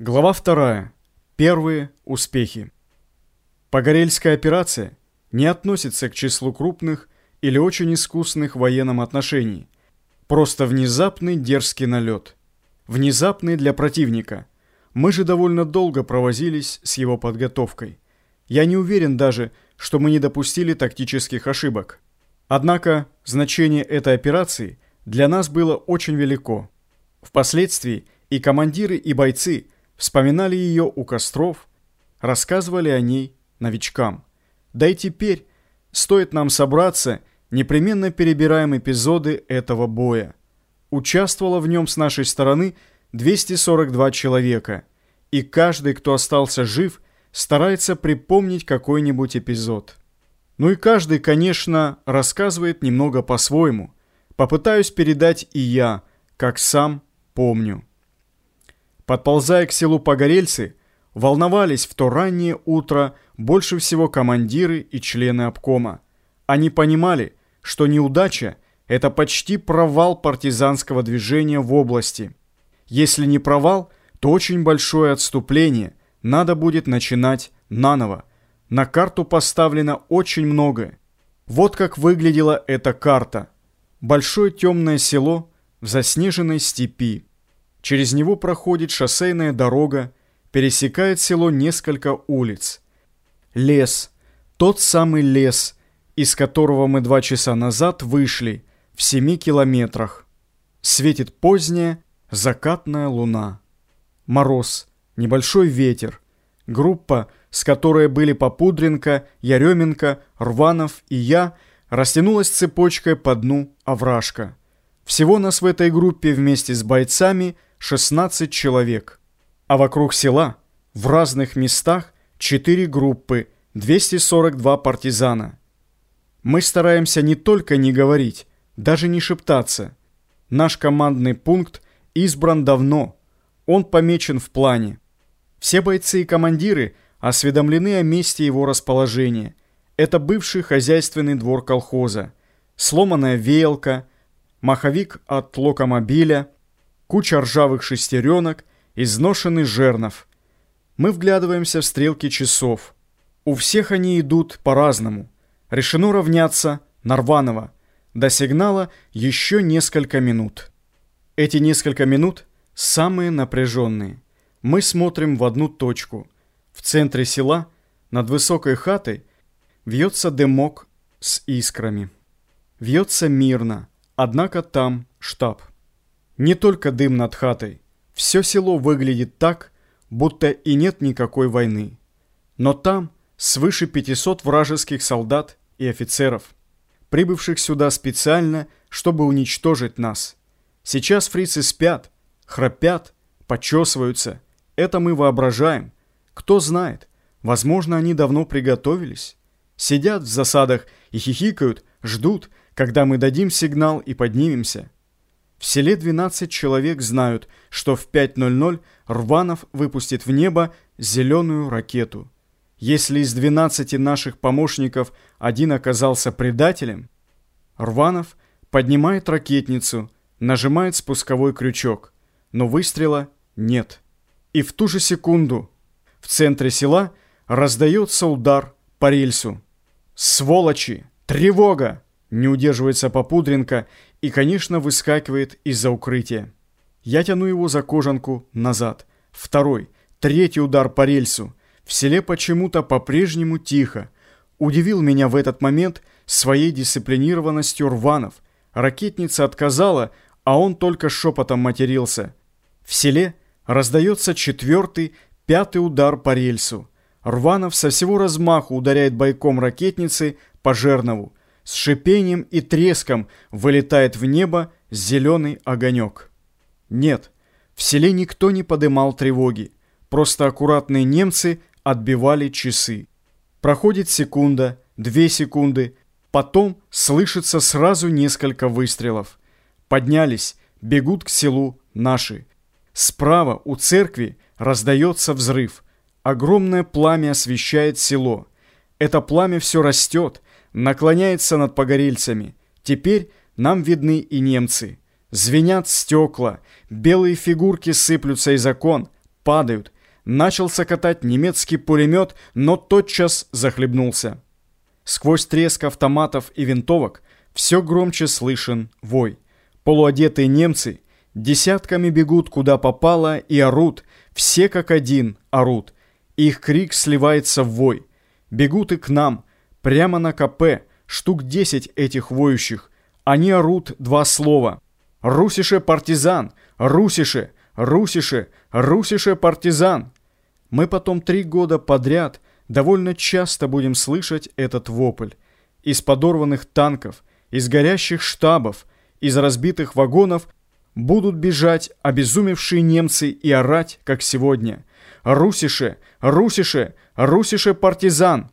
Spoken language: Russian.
Глава 2. Первые успехи. Погорельская операция не относится к числу крупных или очень искусных в военном отношении. Просто внезапный дерзкий налет. Внезапный для противника. Мы же довольно долго провозились с его подготовкой. Я не уверен даже, что мы не допустили тактических ошибок. Однако значение этой операции для нас было очень велико. Впоследствии и командиры, и бойцы – вспоминали ее у костров, рассказывали о ней новичкам. Да и теперь, стоит нам собраться, непременно перебираем эпизоды этого боя. Участвовало в нем с нашей стороны 242 человека, и каждый, кто остался жив, старается припомнить какой-нибудь эпизод. Ну и каждый, конечно, рассказывает немного по-своему. Попытаюсь передать и я, как сам помню. Подползая к селу Погорельцы, волновались в то раннее утро больше всего командиры и члены обкома. Они понимали, что неудача – это почти провал партизанского движения в области. Если не провал, то очень большое отступление, надо будет начинать наново. На карту поставлено очень многое. Вот как выглядела эта карта. Большое темное село в заснеженной степи. Через него проходит шоссейная дорога, пересекает село несколько улиц. Лес, тот самый лес, из которого мы два часа назад вышли, в семи километрах. Светит поздняя закатная луна. Мороз, небольшой ветер. Группа, с которой были Попудренко, Яременко, Рванов и я, растянулась цепочкой по дну овражка. Всего нас в этой группе вместе с бойцами – 16 человек, а вокруг села в разных местах 4 группы, 242 партизана. Мы стараемся не только не говорить, даже не шептаться. Наш командный пункт избран давно, он помечен в плане. Все бойцы и командиры осведомлены о месте его расположения. Это бывший хозяйственный двор колхоза, сломанная веялка, маховик от локомобиля – куча ржавых шестеренок, изношенный жернов. Мы вглядываемся в стрелки часов. У всех они идут по-разному. Решено равняться Нарванова. До сигнала еще несколько минут. Эти несколько минут самые напряженные. Мы смотрим в одну точку. В центре села, над высокой хатой, вьется дымок с искрами. Вьется мирно, однако там штаб. Не только дым над хатой. Все село выглядит так, будто и нет никакой войны. Но там свыше 500 вражеских солдат и офицеров, прибывших сюда специально, чтобы уничтожить нас. Сейчас фрицы спят, храпят, почесываются. Это мы воображаем. Кто знает, возможно, они давно приготовились. Сидят в засадах и хихикают, ждут, когда мы дадим сигнал и поднимемся. В селе 12 человек знают, что в 5.00 Рванов выпустит в небо зеленую ракету. Если из 12 наших помощников один оказался предателем, Рванов поднимает ракетницу, нажимает спусковой крючок, но выстрела нет. И в ту же секунду в центре села раздается удар по рельсу. «Сволочи! Тревога!» Не удерживается Попудренко и, конечно, выскакивает из-за укрытия. Я тяну его за кожанку назад. Второй, третий удар по рельсу. В селе почему-то по-прежнему тихо. Удивил меня в этот момент своей дисциплинированностью Рванов. Ракетница отказала, а он только шепотом матерился. В селе раздается четвертый, пятый удар по рельсу. Рванов со всего размаху ударяет бойком ракетницы по Жернову с шипением и треском вылетает в небо зеленый огонек. Нет, в селе никто не подымал тревоги, просто аккуратные немцы отбивали часы. Проходит секунда, две секунды, потом слышится сразу несколько выстрелов. Поднялись, бегут к селу наши. Справа у церкви раздается взрыв. Огромное пламя освещает село. Это пламя все растет, наклоняется над погорельцами. Теперь нам видны и немцы. Звенят стекла, белые фигурки сыплются из окон, падают. Начался катать немецкий пулемет, но тотчас захлебнулся. Сквозь треск автоматов и винтовок все громче слышен вой. Полуодетые немцы десятками бегут куда попало и орут, все как один орут. Их крик сливается в вой. Бегут и к нам, прямо на КП, штук десять этих воющих. Они орут два слова. «Русише партизан! Русише! Русише! Русише партизан!» Мы потом три года подряд довольно часто будем слышать этот вопль. Из подорванных танков, из горящих штабов, из разбитых вагонов будут бежать обезумевшие немцы и орать, как сегодня. «Русише! Русише! Русише партизан!»